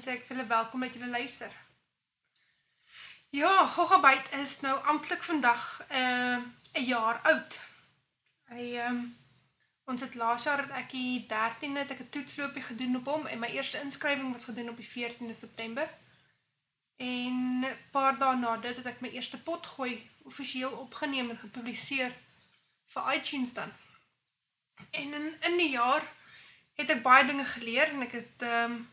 sê ek vir julle welkom dat julle luister. Ja, Goggabyt is nou amptelik vandag 'n uh, jaar oud. Hy ehm um, ons het laas jaar het ek die 13de het ek 'n toetsloopie gedoen op hom en my eerste inskrywing was gedoen op die 14de September. En 'n paar dae na dit het ek my eerste pot gooi offisieel opgeneem en gepubliseer vir iTunes dan. En in in die jaar het ek baie dinge geleer en ek het ehm um,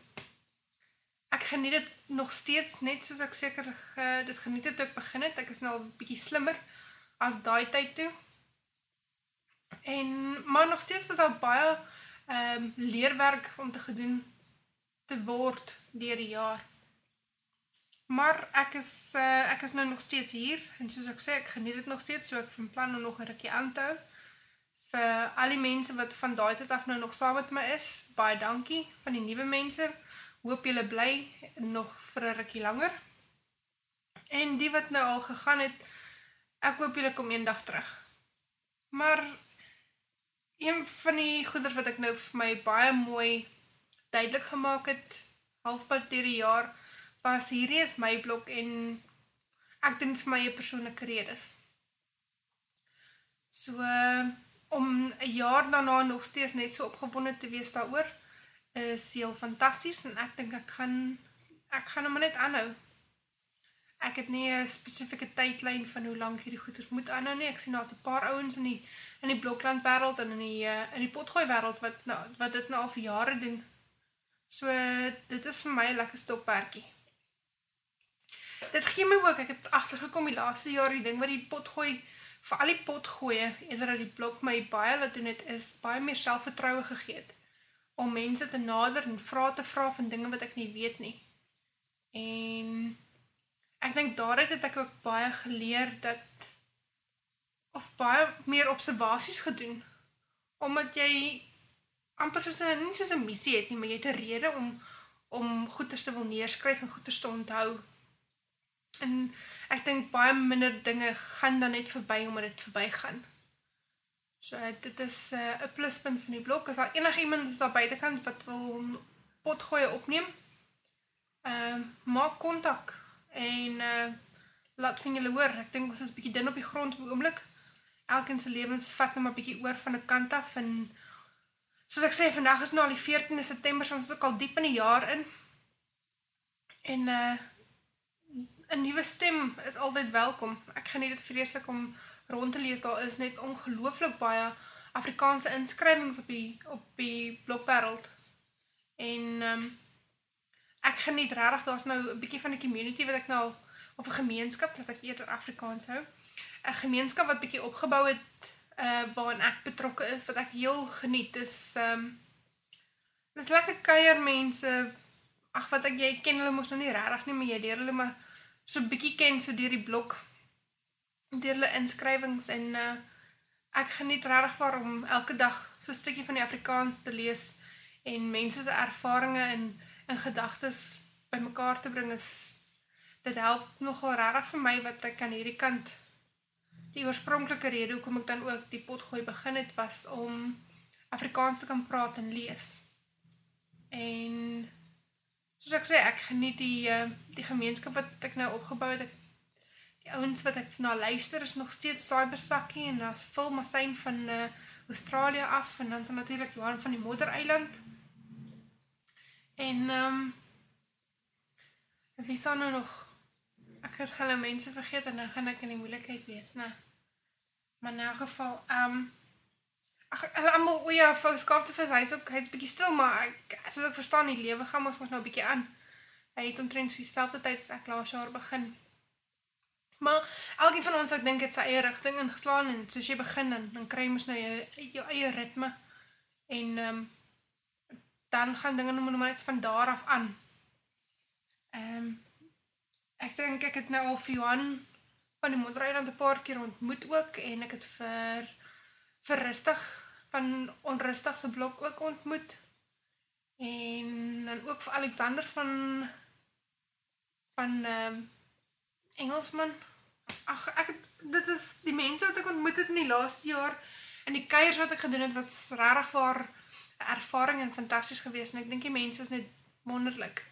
ek geniet dit nog steeds net soos ek seker uh, dit geniet het toe ek begin het. Ek is nou al bietjie slimmer as daai tyd toe. En maar nog steeds was daar baie ehm um, leerwerk om te gedoen te word deur die jaar. Maar ek is uh, ek is nou nog steeds hier en soos ek sê, ek geniet dit nog steeds, so ek van plan om nog 'n rukkie aan te hou. Vir al die mense wat van daai tyd af nou nog saam met my is, baie dankie van die nuwe mense. Hoop julle bly nog vir 'n rukkie langer. En die wat nou al gegaan het, ek hoop julle kom eendag terug. Maar een van die goeders wat ek nou vir my baie mooi duidelik gemaak het halfpad deur die jaar was hierdie is my blok en ek dink vir my 'n persoonlike redes. So uh, om 'n jaar daarna nog steeds net so opgewonde te wees daaroor is heel fantasties en ek dink ek gaan ek gaan hom net aanhou. Ek het nie 'n spesifieke tydlyn van hoe lank hierdie goeders moet aanhou nie. Ek sien daar's 'n paar ouens in die in die blokland wêreld en in die uh, in die potgooi wêreld wat nou wat dit nou al vir jare doen. So dit is vir my 'n lekker stokperdjie dit gee my ook, ek het achtergekom die laaste jaar, die ding wat die potgooi, vir al die potgooie, eerder dat die blok my baie wat doen het, is baie meer selfvertrouwe gegeet, om mense te nader en vraag te vraag van dinge wat ek nie weet nie. En ek denk daaruit het ek ook baie geleer dat, of baie meer observaties gedoen, omdat jy amper soos een, nie soos een missie het nie, maar jy het een rede om, om goeders te wil neerskryf en goeders te onthou, en ek dink baie minder dinge gaan dan net verby omdat dit verby gaan. So dit is eh, 'n uh, pluspunt van die blok. As daar enige iemand is daar buitekant wat wil potgooi opneem, ehm uh, maak kontak en uh, laat van julle hoor. Ek dink ons is bietjie dun op die grond op die oomblik. Elkeen se lewens vat net maar bietjie oor van 'n kant af en soos ek sê vandag is nou al die 14de September, so ons is ook al diep in die jaar in. En uh 'n nuwe stem is altyd welkom. Ek geniet dit vreeslik om rond te lees. Daar is net ongelooflik baie Afrikaanse inskrywings op die op die blogwêreld. En ehm um, ek geniet regtig daar's nou 'n bietjie van 'n community wat ek nou al of 'n gemeenskap wat ek eerder Afrikaans hou. 'n Gemeenskap wat bietjie opgebou het uh waarin ek betrokke is wat ek heel geniet. Dis ehm um, dis lekker kuier mense. Ag wat ek jy ken hulle mos nog nie regtig nie, maar jy leer hulle maar so bietjie ken so deur die blok deur hulle inskrywings en uh, ek geniet regtig vir om elke dag so 'n stukkie van die Afrikaans te lees en mense se ervarings en in gedagtes bymekaar te bring is dit help nogal regtig vir my wat ek aan hierdie kant die oorspronklike rede hoekom ek dan ook die potgooi begin het was om Afrikaans te kan praat en lees. En soos ek sê, ek geniet die, uh, die gemeenskap wat ek nou opgebouw het, ek, die ouwens wat ek na luister is nog steeds Cybersakkie en daar is Phil Massijn van uh, Australië af en dan is natuurlijk Johan van die Moeder-eiland en um, wie sal nou nog ek het hulle mense vergeet en dan gaan ek in die moeilikheid wees nou. maar in elk geval um, Ag hulle almal o ja, Fous Kaaptevis, hy's ook hy's bietjie stil, maar ek soos ek verstaan die lewe gaan ons mos nou bietjie aan. Hy het omtrent so dieselfde tyd as ek laas jaar begin. Maar elkeen van ons ek dink dit sy eie rigting ingeslaan en soos jy begin en dan kry mos nou jou, jou eie ritme. En ehm um, dan gaan dinge nou maar net van daar af aan. Ehm um, ek dink ek het nou al vir Johan van die Moedereiland 'n paar keer ontmoet ook en ek het vir vir rustig van onrustig se blok ook ontmoet. En dan ook vir Alexander van van ehm um, Engelsman. Ag ek dit is die mense wat ek ontmoet het in die laaste jaar en die kuiers wat ek gedoen het was regtig waar ervaring en fantasties geweest en ek dink die mense is net wonderlik.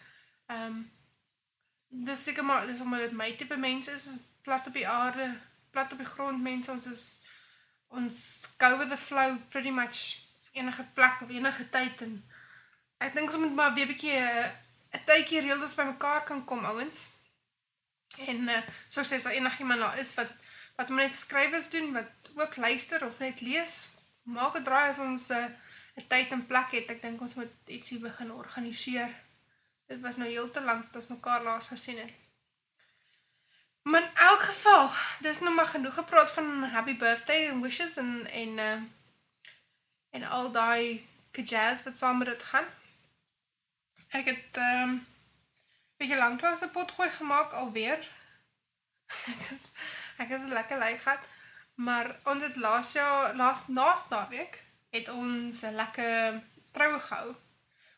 Ehm um, dis seker maar dis omdat dit my tipe mense is, plat op die aarde, plat op die grond mense, ons is ons go with the flow pretty much enige plek of enige tyd en ek dink ons moet maar weer 'n bietjie eh, 'n tydjie reëls bymekaar kan kom ouens. En uh, so sê as enigiemand daar is wat wat moet net beskrywings doen wat ook luister of net lees, maak 'n draai as ons eh, 'n uh, tyd en plek het. Ek dink ons moet ietsie begin organiseer. Dit was nou heel te lank dat ons mekaar laas gesien het. Maar in elk geval, dis nou maar genoeg gepraat van happy birthday en wishes en en uh, en al daai kejazz wat saam met dit gaan. Ek het ehm um, bietjie lanklaas 'n potgooi gemaak alweer. ek is ek is lekker lui gehad. Maar ons het laas jaar laas naas naweek het ons 'n lekker troue gehou.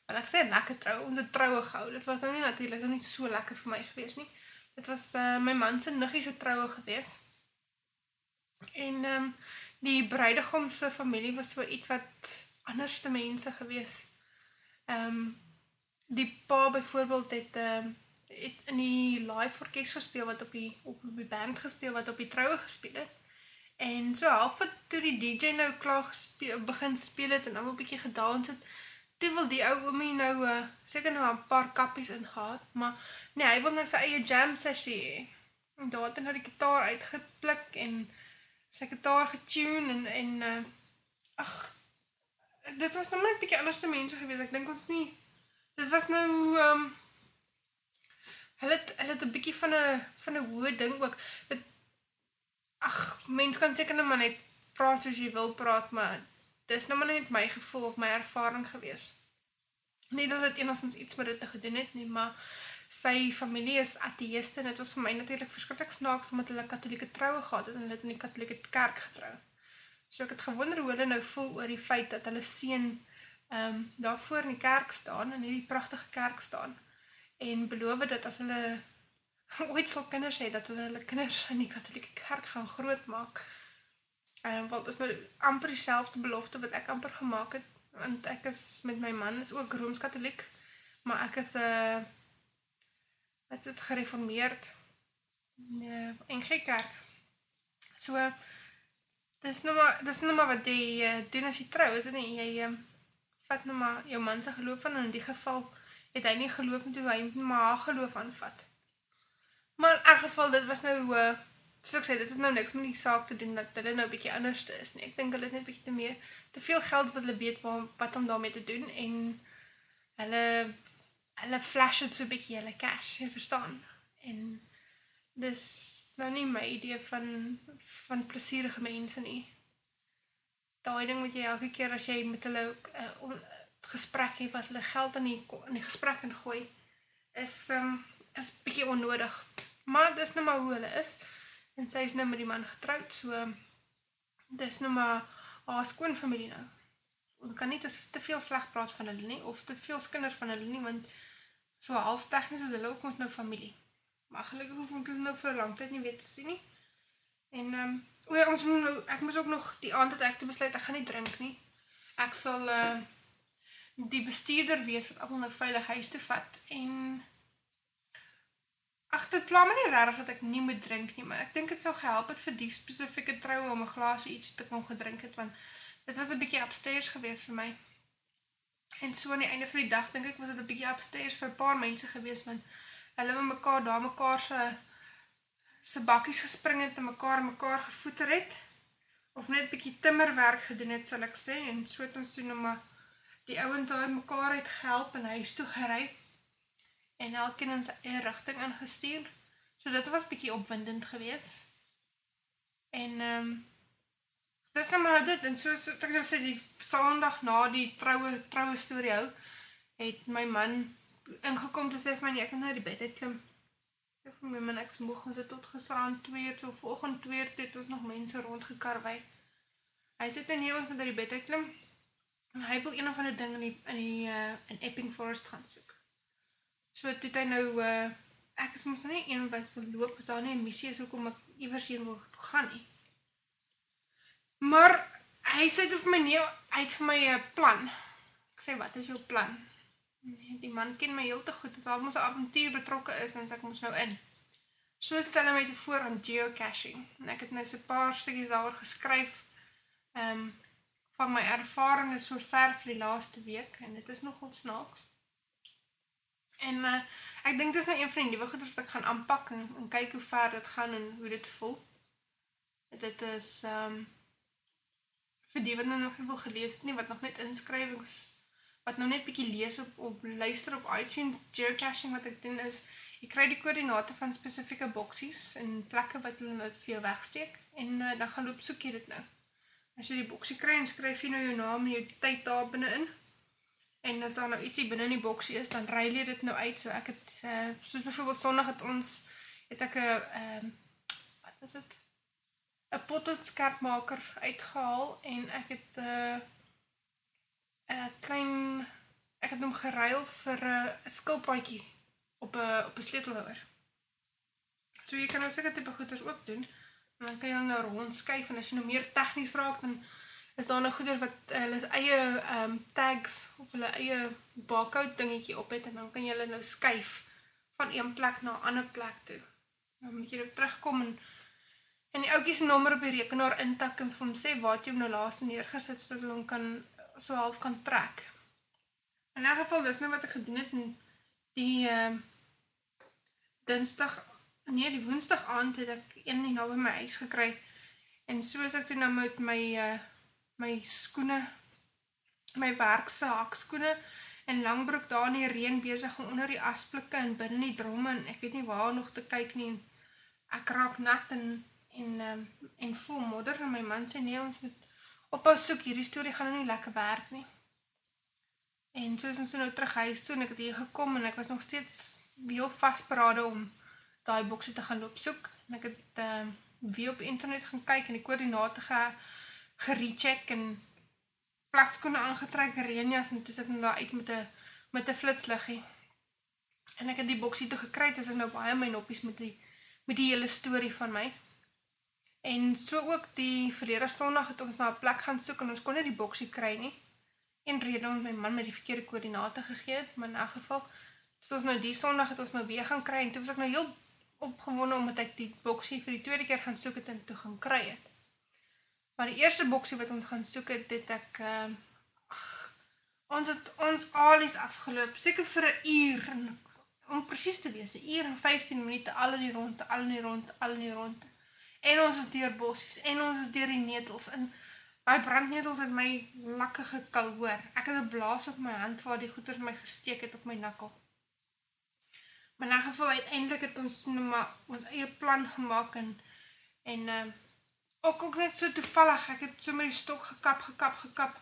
Want ek sê lekker trou, ons het troue gehou. Dit was nou nie natuurlik nie so lekker vir my gewees nie. Dit was uh, my man se niggie se troue gewees. En ehm um, die bruidegom se familie was so iets wat anderste mense gewees. Ehm um, die pa byvoorbeeld het ehm uh, het in die live orkes gespeel wat op die op die band gespeel wat op die troue gespeel het. En so half wat toe die DJ nou klaar gespeel begin speel het en almal bietjie gedans het, toe wil die ou oomie nou uh, seker nou 'n paar kappies ingehaat, maar nee, hy wil nou sy eie jam sessie hê. En daar het hy nou die gitaar uitgepluk en sy gitaar getune en en uh, ag dit was nou net 'n bietjie anderste mense gewees. Ek dink ons nie dit was nou ehm um, hulle het, hulle het 'n bietjie van 'n van 'n hoë ding ook. Dit ag, mense kan seker net maar net praat soos jy wil praat, maar dis nou maar net my gevoel of my ervaring gewees. Nie dat dit enigstens iets met dit te gedoen het nie, maar sy familie is ateïste en dit was vir my natuurlik verskriklik snaaks omdat hulle katolieke troue gehad het en hulle het in die katolieke kerk getrou. So ek het gewonder hoe hulle nou voel oor die feit dat hulle seun ehm um, daar voor in die kerk staan in hierdie pragtige kerk staan en beloof dat as hulle ooit sal kinders hê dat hulle hulle kinders in die katolieke kerk gaan grootmaak. Ehm um, want dit is nou amper dieselfde belofte wat ek amper gemaak het want ek is met my man is ook rooms-katoliek, maar ek is 'n uh, eh, wat is gereformeerd in kerk. So dis nou maar dis nou maar wat jy uh, doen as jy trou, is dit nie jy um, vat nou maar jou man se geloof aan en in die geval het hy nie geloof toe hy net maar haar geloof aanvat. Maar in elk geval dit was nou uh soos ek sê dit het nou niks met die saak te doen dat hulle nou 'n bietjie anders is nie. Ek dink hulle het net 'n bietjie te meer te veel geld wat hulle weet waar wat om daarmee te doen en hulle hulle flash het so 'n bietjie hulle cash, jy verstaan. En dis nou nie my idee van van plesierige mense nie. Daai ding wat jy elke keer as jy met hulle uh, gesprek het wat hulle geld in die in die gesprek ingooi is um is bietjie onnodig. Maar dis nou maar hoe hulle is en sy is nou met die man getroud, so dis nou maar haar skoonfamilie nou. Ons kan nie te veel sleg praat van hulle nie of te veel skinder van hulle nie want so half tegnies is hulle ook ons nou familie. Maar gelukkig hoef ons hulle nou vir 'n lang tyd nie weet te sien nie. En ehm um, o ja, ons moet nou ek moet ook nog die aand het ek te besluit ek gaan nie drink nie. Ek sal uh die bestuurder wees wat almal nou veilig huis toe vat en ag dit pla my nie regtig dat ek nie moet drink nie maar ek dink dit sou gehelp het vir die spesifieke troue om 'n glas iets te kon gedrink het want dit was 'n bietjie upstairs geweest vir my en so aan die einde van die dag dink ek was dit 'n bietjie upstairs vir 'n paar mense geweest want hulle het mekaar daar mekaar se se bakkies gespring het en mekaar mekaar gevoeter het of net bietjie timmerwerk gedoen het sal ek sê en so het ons toe nou maar die ouens daai mekaar het gehelp en huis toe gery en elkeen in sy eie rigting ingestuur. So dit was bietjie opwindend geweest. En ehm um, dis nou maar dit en so so ek nou sê die Sondag na die troue troue storie hou het my man ingekom te sê vir my nee, ek moet nou die bed uit klim. Sê vir my man ek moeg ons het tot gisteraan 2 uur tot vanoggend 2 uur het ons nog mense rondgekarwei. Hy sit in hier ons met die bed uit klim. En hy wil een of ander ding in die in die uh in Epping Forest gaan soek. So toe hy nou uh ek is mos nie een wat verloop is daar nie 'n missie is hoekom ek iewers heen wil gaan nie. Maar hy sê dit vir my nie uit vir my 'n plan. Ek sê wat is jou plan? Nee, die man ken my heel te goed. As al mos 'n avontuur betrokke is, dan sê ek mos nou in. So stel hy my te voor aan geocaching. En ek het nou so 'n paar stukkies daaroor geskryf. Ehm um, van my ervarings so ver vir die laaste week en dit is nogal snaaks. En uh, ek dink dit is nou een van die nuwe goeders wat ek gaan aanpak en, en kyk hoe ver dit gaan en hoe dit voel. Dit is ehm um, vir die wat nou nog nie wil gelees het nie, wat nog net inskrywings wat nou net bietjie lees op op luister op iTunes geocaching wat ek doen is jy kry die koördinate van spesifieke boksies en plekke wat hulle dit vir jou wegsteek en uh, dan gaan loop soek jy dit nou. As jy die boksie kry en skryf jy nou jou naam en jou tyd daar binne-in. En as daar nou ietsie binne in die boksie is, dan ry jy dit nou uit. So ek het uh, soos byvoorbeeld Sondag het ons het ek 'n ehm wat is dit? 'n pottetskerpmaker uitgehaal en ek het 'n uh, 'n klein ek het hom geruil vir 'n uh, skilpaadjie op 'n op 'n sleutelhouer. So jy kan nou seker tipe goeders ook doen. En dan kan jy nou rondskuif en as jy nou meer tegnies raak dan is daar nou goeder wat hulle uh, eie ehm um, tags of hulle eie barcode dingetjie op het en dan kan jy hulle nou skuif van een plek na 'n ander plek toe. Dan moet jy nou terugkom en en die ouetjie se nommer op die rekenaar intik en vir hom sê waar jy hom nou laas neergesit sodat hulle hom kan so half kan trek. In 'n geval dis nou wat ek gedoen het en die ehm uh, Dinsdag nee, die Woensdag aand het ek een nie nou by my huis gekry. En soos ek toe nou met my uh my skoene my werk se hakskoene en langbroek daar in die reën besig om onder die asblikke en binne die dromme en ek weet nie waar nog te kyk nie. Ek raak nat en en um, en vol modder en my man sê nee ons moet ophou soek hierdie storie gaan nou nie lekker werk nie. En soos ons nou terug huis toe en ek het hier gekom en ek was nog steeds heel vasberade om daai boksie te gaan loop soek en ek het uh, weer op internet gaan kyk en die koördinate ge gerecheck en plakskoene aangetrek reënjas en toe sit ek daar uit met 'n met 'n flitsliggie. En ek het die boksie toe gekry dis ek nou baie my noppies met die met die hele storie van my en so ook die verlede sonderdag het ons na 'n plek gaan soek en ons kon nie die boksie kry nie en rede omdat my man met die verkeerde koördinate gegee het maar in elk geval soos nou die sonderdag het ons nou weer gaan kry en toe was ek nou heel opgewonde omdat ek die boksie vir die tweede keer gaan soek het en toe gaan kry het. Maar die eerste boksie wat ons gaan soek het, het ek uh, ach, ons het ons alies afgeloop, seker vir 'n uur en om presies te wees, 'n uur en 15 minute al in die rond, al in die rond, al in die rond. En ons is deur bossies en ons is deur die netels en daai brandnetels het my lekker gekou hoor. Ek het 'n blaas op my hand waar die goeters my gesteek het op my nakkel. Maar in geval uiteindelik het ons nou maar ons eie plan gemaak en en uh ook ook net so toevallig ek het sommer die stok gekap gekap gekap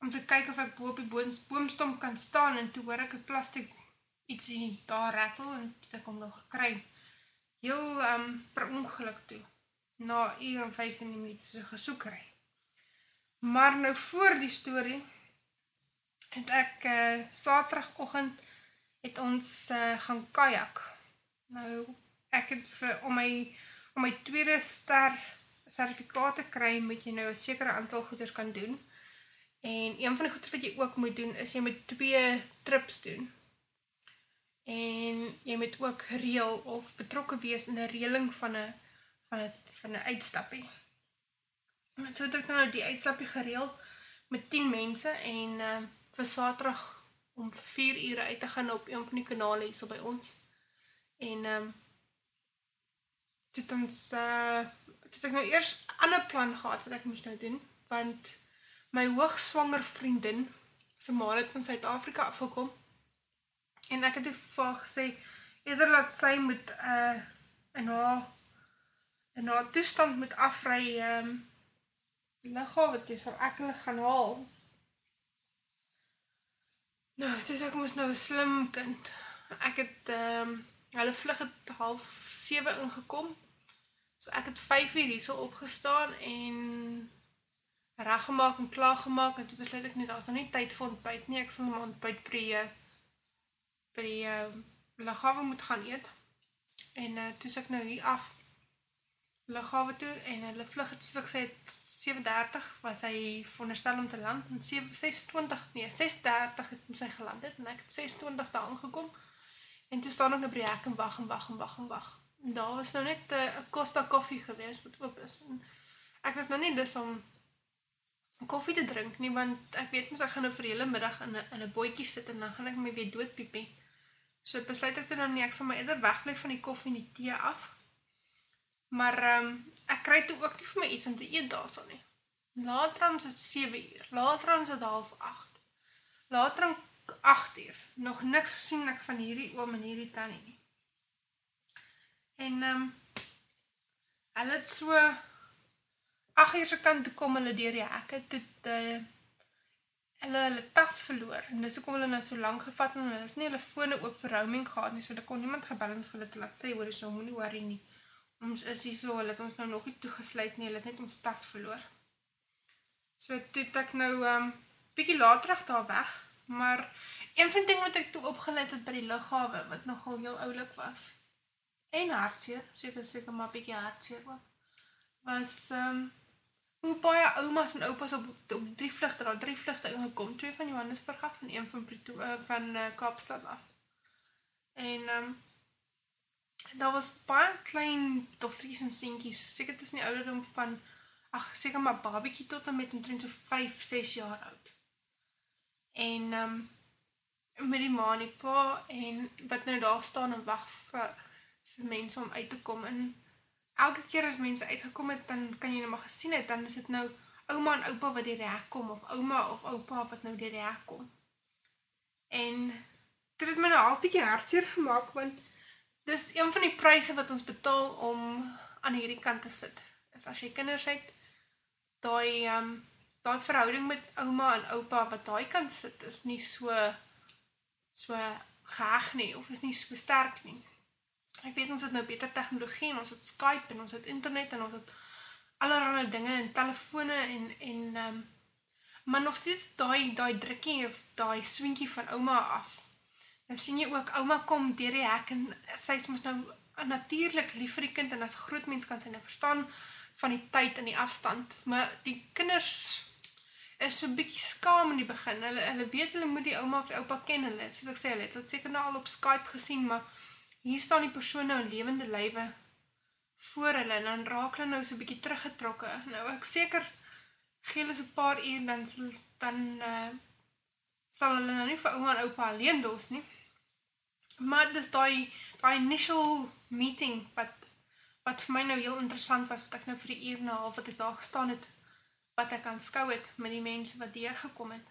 om te kyk of ek bo op die boomstom kan staan en toe hoor ek 'n plastiek iets in daar rattle en dit kom nog gekry. Heel um per ongeluk toe. Na uur en 15 minute so gesoekery. Maar nou voor die storie het ek uh Saterdagoggend het ons uh, gaan kajak. Nou ek het vir om my om my tweede ster sertifikaat te kry, moet jy nou 'n sekere aantal goeders kan doen. En een van die goeders wat jy ook moet doen is jy moet twee trips doen. En jy moet ook reël of betrokke wees in 'n reëling van 'n van 'n van 'n uitstappie. En so het ek nou die uitstappie gereël met 10 mense en uh, vir Saterdag om 4 ure uit te gaan op een van die kanale hier so by ons. En um, dit ons uh dit ek nou eers 'n ander plan gehad wat ek moes nou doen want my hoogswanger vriendin se ma het van Suid-Afrika afgekom. En ek het toe vir gesê eerder laat sy moet uh in haar in haar toestand moet afry ehm um, liggawe jy sal ek hulle gaan haal Nou, dit is ek moes nou 'n slim kind. Ek het ehm um, hulle vlug het half 7 ingekom. So ek het 5 uur hierso opgestaan en reggemaak en klaar gemaak en toe besluit ek net daar's nog nie tyd vir ontbyt nie. Ek sal my ontbyt by die by die uh, lagawe moet gaan eet. En uh, toe ek nou hier af lughawe toe en hulle vlug het soos ek sê 7:30 was hy veronderstel om te land en 6:20 nee 6:30 het hy geland het en ek het 6:20 daar aangekom. En toe staan ek op die hek en wag en wag en wag en wag. En daar was nou net eh, 'n uh, Costa koffie gewees wat oop is. En ek was nou nie lus om koffie te drink nie want ek weet mos ek gaan nou vir die hele middag in 'n in 'n bootjie sit en dan gaan ek my weer doodpiepie. So besluit ek toe nou nee, ek sal maar eerder wegbly van die koffie en die tee af. Maar ehm um, ek kry toe ook nie vir my iets om te eet daarson nie. Later dan is dit 7 uur. Later dan is dit half 8. Later dan 8 uur. Nog niks gesien ek van hierdie oom en hierdie tannie nie. En ehm um, hulle het so 8 uur se kant toe kom hulle deur die hekke toe te hulle hulle tas verloor en dis hoekom hulle nou so lank gevat en hulle het nie hulle fone oop vir roaming gehad nie so daar kon niemand gebel het vir hulle te laat sê hoor jy so moenie worry nie ons is hier so hulle het ons nou nog nie toegesluit nie hulle het net ons tas verloor. So toe ek nou um bietjie later daar weg maar een van die ding wat ek toe opgelet het by die lughawe wat nogal heel oulik was en hartseer seker seker maar bietjie hartseer was was um hoe baie oumas en oupas op op drie vlugte daar drie vlugte ingekom twee van Johannesburg af en een van Pretoria uh, van uh, Kaapstad af. En um, daar was baie klein dogtertjies en seentjies. Seker tussen die ouderdom van ag seker maar babietjie tot en met omtrent so 5 6 jaar oud. En um, met die ma en die pa en wat nou daar staan en wag vir vir mense om uit te kom. En elke keer as mense uitgekom het, dan kan jy nou maar gesien het, dan is dit nou ouma en oupa wat die reg kom, of ouma of oupa wat nou die reg kom. En dit het my nou al bykie hartseer gemaakt, want dis een van die prijse wat ons betaal om aan hierdie kant te sit. Is as jy kinders het, die, um, die verhouding met ouma en oupa wat die kant sit, is nie so, so geag nie, of is nie so sterk nie ek weet ons het nou beter tegnologie en ons het Skype en ons het internet en ons het allerlei dinge en telefone en en um, maar nog steeds daai daai drukkie of daai swintjie van ouma af. Nou sien jy ook ouma kom deur die hek en sy is mos nou natuurlik lief vir die kind en as groot mens kan sy nou verstaan van die tyd en die afstand, maar die kinders is so 'n bietjie skaam in die begin. Hulle hulle weet hulle moet die ouma of die oupa ken hulle. Soos ek sê, hulle het dit seker nou al op Skype gesien, maar hier staan die persoon nou in levende lywe voor hulle en dan raak hulle nou so 'n bietjie teruggetrokke. Nou ek seker gee hulle so 'n paar uur dan dan uh, sal hulle nou nie vir ouma en oupa alleen los nie. Maar dis daai daai initial meeting wat wat vir my nou heel interessant was wat ek nou vir die uur en 'n half wat ek daar gestaan het wat ek aanskou het met die mense wat deur gekom het.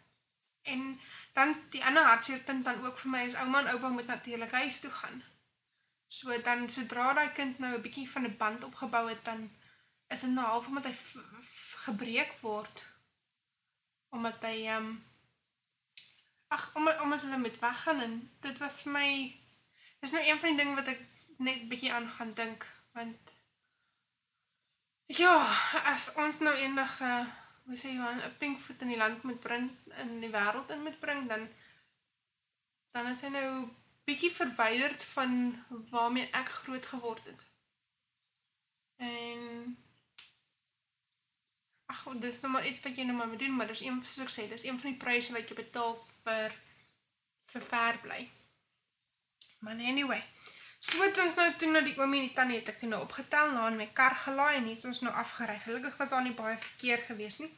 En dan die ander hartseerpunt dan ook vir my is ouma en oupa moet natuurlik huis toe gaan. So dan sodra daai kind nou 'n bietjie van 'n band opgebou het, dan is dit nou half omdat hy gebreek word omdat hy ehm um, ag omdat omdat hulle met weggaan en dit was vir my dis nou een van die dinge wat ek net bietjie aan gaan dink want ja, as ons nou enige hoe sê jy 'n pink foot in die land moet bring in die wêreld in moet bring dan dan is hy nou bietjie verwyderd van waarmee ek groot geword het. En ag, dis nou maar iets wat jy nou maar moet doen, maar dis een soos ek sê, dis een van die pryse wat jy betaal vir vir ver bly. Maar anyway, so het ons nou toe na die oomie en die tannie het ek toe nou opgetel, na in my kar gelaai en het ons nou afgery. Gelukkig was daar nie baie verkeer gewees nie.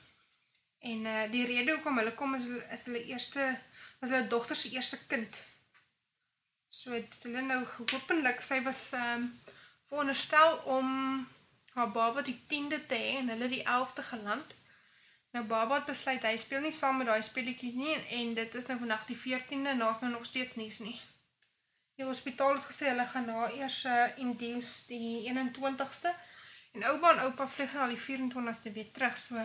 En uh die rede hoekom hulle kom is is hulle eerste was hulle dogter se eerste kind So het hulle nou hoopelik sy was ehm um, veronderstel om haar baba die 10de te hê en hulle die 11de geland. Nou baba het besluit hy speel nie saam met daai speletjie nie en, en dit is nou vandag die 14de en daar's nou nog steeds niks nie. Die hospitaal het gesê hulle gaan na eers uh, induce die 21ste en ouma en oupa vlieg na die 24ste weer terug. So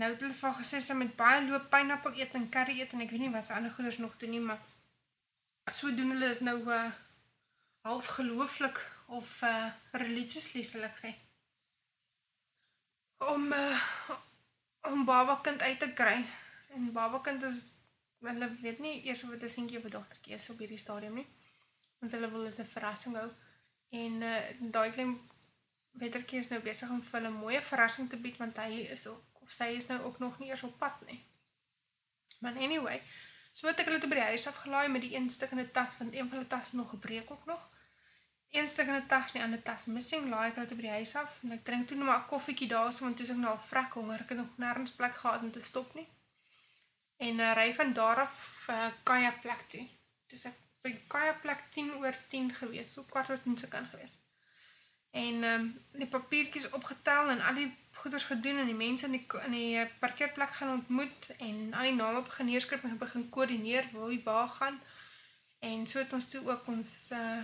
nou het hulle van gesê sy met baie loop pineappel eet en curry eet en ek weet nie wat se ander goeders nog doen nie, maar so doen hulle dit nou uh, half gelooflik of uh, religiously sal ek sê om uh, om baba kind uit te kry en baba kind is hulle weet nie eers of dit 'n seentjie of 'n dogtertjie is op hierdie stadium nie want hulle wil dit 'n verrassing hou en uh, daai klein Wettertjie is nou besig om vir hulle 'n mooi verrassing te bied want hy is ook of sy is nou ook nog nie eers op pad nie. Maar anyway, so het ek hulle te by die huis afgelaai met die een stuk in 'n tas want een van hulle tasse nog gebreek ook nog. Een stuk in 'n tas, die ander tas missing. Laai ek te by die huis af en ek drink toe nog maar 'n koffietjie daarso want toe is ek nou al vrek honger. Ek het nog nêrens plek gehad om te stop nie. En uh, ry van daar af uh, kajak plek toe. Dis ek by kajak plek 10 oor 10 gewees, so kwart oor 10 se kan gewees. En ehm um, die papiertjies opgetel en al die goeders gedoen en die mense in die in die eh, parkeerplek gaan ontmoet en al die name op geneerskryf en begin koördineer waar wie waar gaan. En so het ons toe ook ons uh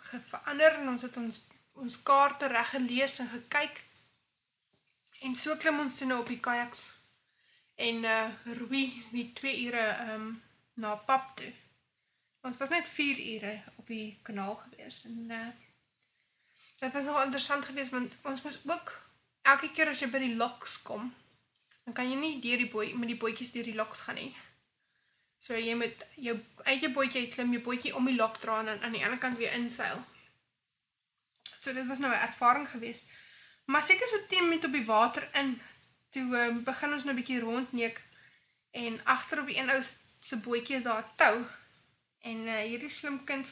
verander en ons het ons ons kaarte reg gelees en gekyk. En so klim ons toe nou op die kajaks en uh roei die 2 ure um, na Pap toe. Ons was net 4 ure op die kanaal gewees en uh dit was nog interessant geweest want ons moes ook elke keer as jy by die loks kom, dan kan jy nie deur die boot met die bootjies deur die loks gaan nie. So jy moet jou uit jou bootjie klim, jou bootjie om die lok dra en aan die ander kant weer inseil. So dit was nou 'n ervaring geweest. Maar seker so 10 minute op die water in, toe um, begin ons nou 'n bietjie rondneek en agter op die een ou se bootjie is daar 'n tou. En uh, hierdie slim kind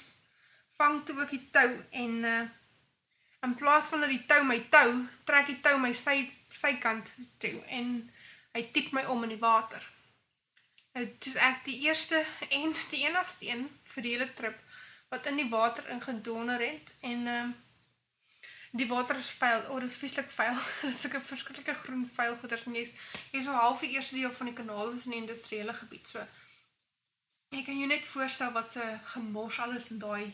vang toe ook die tou en uh, in plaas van dat die tou my tou, trek die tou my sy sy kant toe en hy tik my om in die water. Nou dis ek die eerste en die enigste een vir die hele trip wat in die water ingedonder het en ehm uh, die water is vuil. Oh, dit is vieslik vuil. Dit is sulke verskriklike groen vuil goeders en jy's jy's so half die eerste deel van die kanaal is in die industriële gebied. So ek kan jou net voorstel wat se gemors alles in daai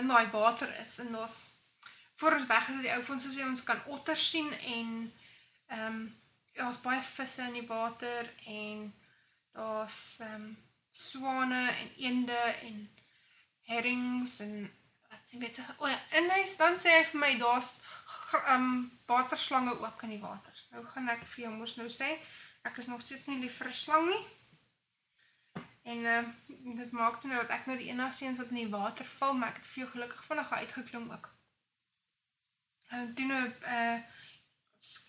in daai water is en daar's voor ons weg is die ou fonds sê ons kan otters sien en ehm um, daar's baie visse in die water en daar's um, swane en eende en herrings en wat sien weet o ja, en hy dan sê hy vir my daar's um, waterslange ook in die water. Nou gaan ek vir jou mos nou sê ek is nog steeds nie lief vir 'n slang nie. En uh, dit maak toe nou dat ek nou die enigste een wat in die water val, maar ek het vir jou gelukkig vinnig uitgeklim ook uh, doen nou uh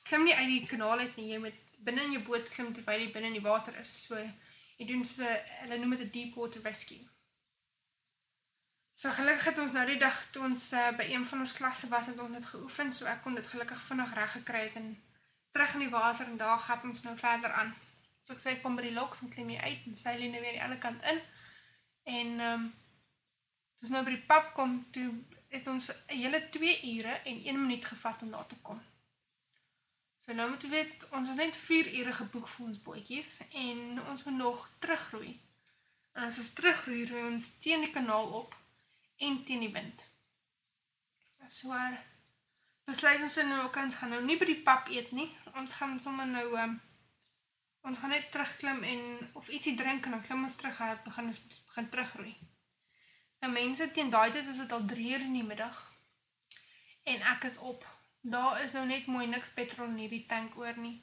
klim nie uit die kanaal uit nie. Jy moet binne in jou boot klim terwyl jy binne in die water is. So jy doen so hulle noem dit 'n deep water rescue. So gelukkig het ons nou die dag toe ons uh, by een van ons klasse was het ons dit geoefen, so ek kon dit gelukkig vinnig reg gekry het en terug in die water en daar gaan ons nou verder aan. So ek sê kom by die loks en klim jy uit en seil jy nou weer aan die ander kant in. En ehm um, dis nou by die pap kom toe het ons 'n hele 2 ure en 1 minuut gevat om daar te kom. So nou moet jy weet, ons het net 4 ure geboek vir ons bootjies en ons moet nog terugroei. En as ons terugroei, roei ons teen die kanaal op en teen die wind. So besluit ons nou ook ons gaan nou nie by die pap eet nie. Ons gaan sommer nou um, ons gaan net terugklim en of ietsie drink en dan klim ons terug en begin ons begin terugroei. Nou mense teen daai tyd is dit al 3 uur in die middag. En ek is op. Daar is nou net mooi niks petrol in hierdie tank oor nie.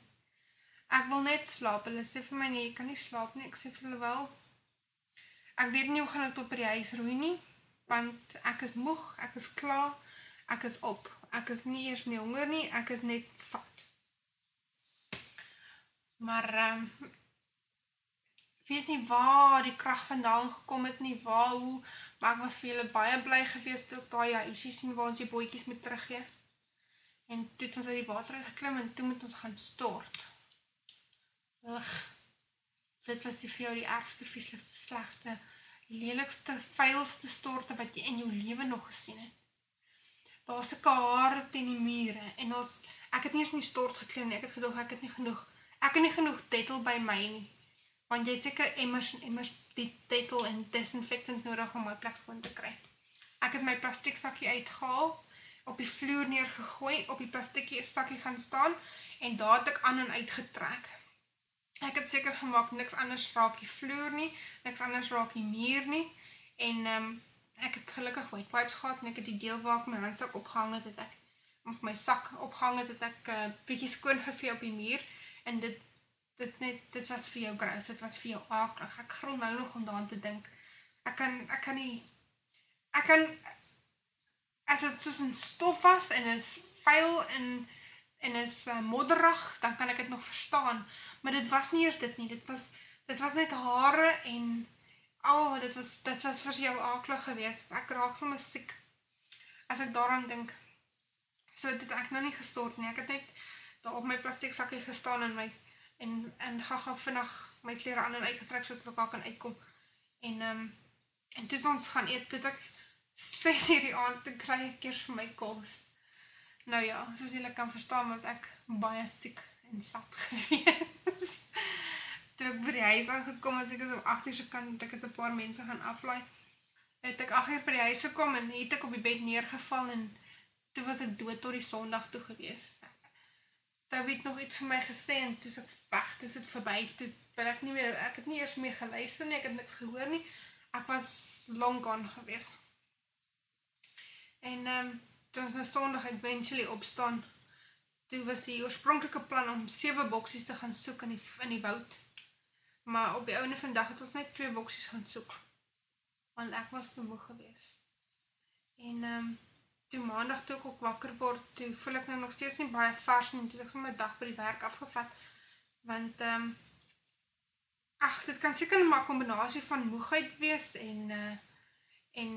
Ek wil net slaap. Hulle sê vir my nee, ek kan nie slaap nie. Ek sê vir hulle wel. Ek weet nie hoe gaan ek tot by die huis roei nie, want ek is moeg, ek is klaar, ek is op. Ek is nie eers meer honger nie, ek is net sat. Maar ehm um, weet nie waar die krag vandaan gekom het nie, waar hoe Maar ek was vir julle baie bly gewees toe ek daai huisie sien waar ons die bootjies moet teruggee. En toe het ons uit die water geklim en toe moet ons gaan stort. Ugh. Dit was die vir jou die ergste, vieslikste, slegste, lelikste, vuilste storte wat jy in jou lewe nog gesien het. Daar's 'n kare teen die mure en ons ek het nie eens in die stort geklim nie. Ek het gedog ek het nie genoeg. Ek het nie genoeg tettel by my nie. Want jy het seker emmers en emmers die tettel en disinfectant nodig om my plek skoon te kry. Ek het my plastiek sakkie uitgehaal, op die vloer neergegooi, op die plastiekie sakkie gaan staan en daar het ek aan en uit getrek. Ek het seker gemaak niks anders raak die vloer nie, niks anders raak die muur nie en ehm um, ek het gelukkig white wipes gehad en ek het die deel waar ek my handsak opgehang het, het ek of my sak opgehang het, het ek 'n uh, bietjie skoon gevee op die muur en dit dit net dit was vir jou groot, dit was vir jou aklig. Ek grol nou nog om daaraan te dink. Ek kan ek kan nie ek kan as dit soos 'n stof was en dit is vuil en en is uh, modderig, dan kan ek dit nog verstaan. Maar dit was nie eers dit nie. Dit was dit was net hare en al oh, dit was dit was vir jou aklig geweest. Ek raak sommer siek as ek daaraan dink. So dit ek nou nie gestort nie. Ek het net daar op my plastiek sakkie gestaan en my en en gaga vinnig my klere aan en uitgetrek sodat ek kan uitkom. En ehm um, en toe ons gaan eet, toe ek 6 uur die aand te kry ek eers vir my kos. Nou ja, soos julle kan verstaan, was ek baie siek en sat gewees. toe ek by die huis aangekom het, ek is op 8 uur se kant, ek het 'n paar mense gaan aflaai. Het ek 8 uur by die huis gekom en het ek op die bed neergeval en toe was ek dood tot die Sondag toe gewees. Daar het nog iets vir my gesê en toe ek weg, toe dit verby, toe wil ek nie meer ek het nie eers meer geluister nie, ek het niks gehoor nie. Ek was long gone gewees. En ehm um, toe ons nou Sondag eventually opstaan, toe was die oorspronklike plan om sewe boksies te gaan soek in die in die woud. Maar op die ouene vandag het ons net twee boksies gaan soek. Want ek was te moeg gewees. En ehm um, toe maandag toe ek ook wakker word, toe voel ek nou nog steeds nie baie vars nie, toe ek sommer 'n dag by die werk afgevat want ehm um, ag, dit kan seker 'n kombinasie van moegheid wees en uh en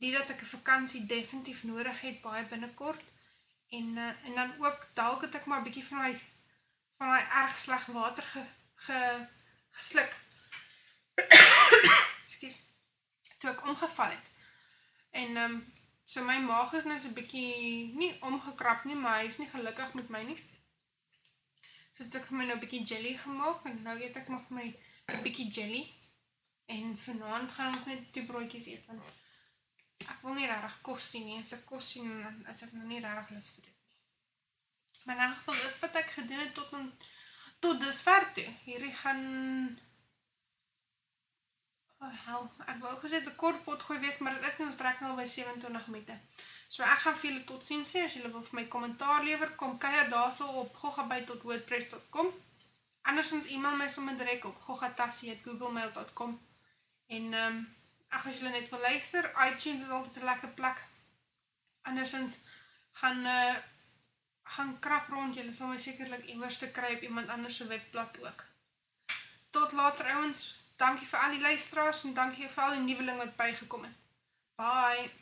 nie dat ek 'n vakansie definitief nodig het baie binnekort en uh, en dan ook dalk het ek maar 'n bietjie van my van my erg sleg water ge, ge gesluk. Skus. Toe ek omgeval het. En ehm um, so my maag is nou so 'n bietjie nie omgekrap nie, maar hy is nie gelukkig met my nie. So het ek my nou 'n bietjie jelly gemaak en nou eet ek maar vir my 'n bietjie jelly. En vanaand gaan ons net twee broodjies eet want ek wil nie regtig kos sien nie. As ek kos sien, dan is ek nog nie regtig lus vir dit nie. Maar in elk geval dis wat ek gedoen het tot en tot dusver toe. Hierdie gaan Oh, hel, ek wou gesê 'n kort pot gooi weet, maar dit is nie ons trek nou by 27 minute. So ek gaan vir julle totsiens sê as julle wil vir my kommentaar lewer, kom kuier daarso op gogabyte.wordpress.com. Andersins e-mail my sommer direk op gogatassie@googlemail.com. En ehm um, ag as julle net wil luister, iTunes is altyd 'n lekker plek. Andersins gaan uh gaan krap rond, julle sal my sekerlik iewers te kry op iemand anders se webblad ook. Tot later ouens. Dankie vir al die luisteraars en dankie vir al die nuwelinge wat bygekom het. Bye.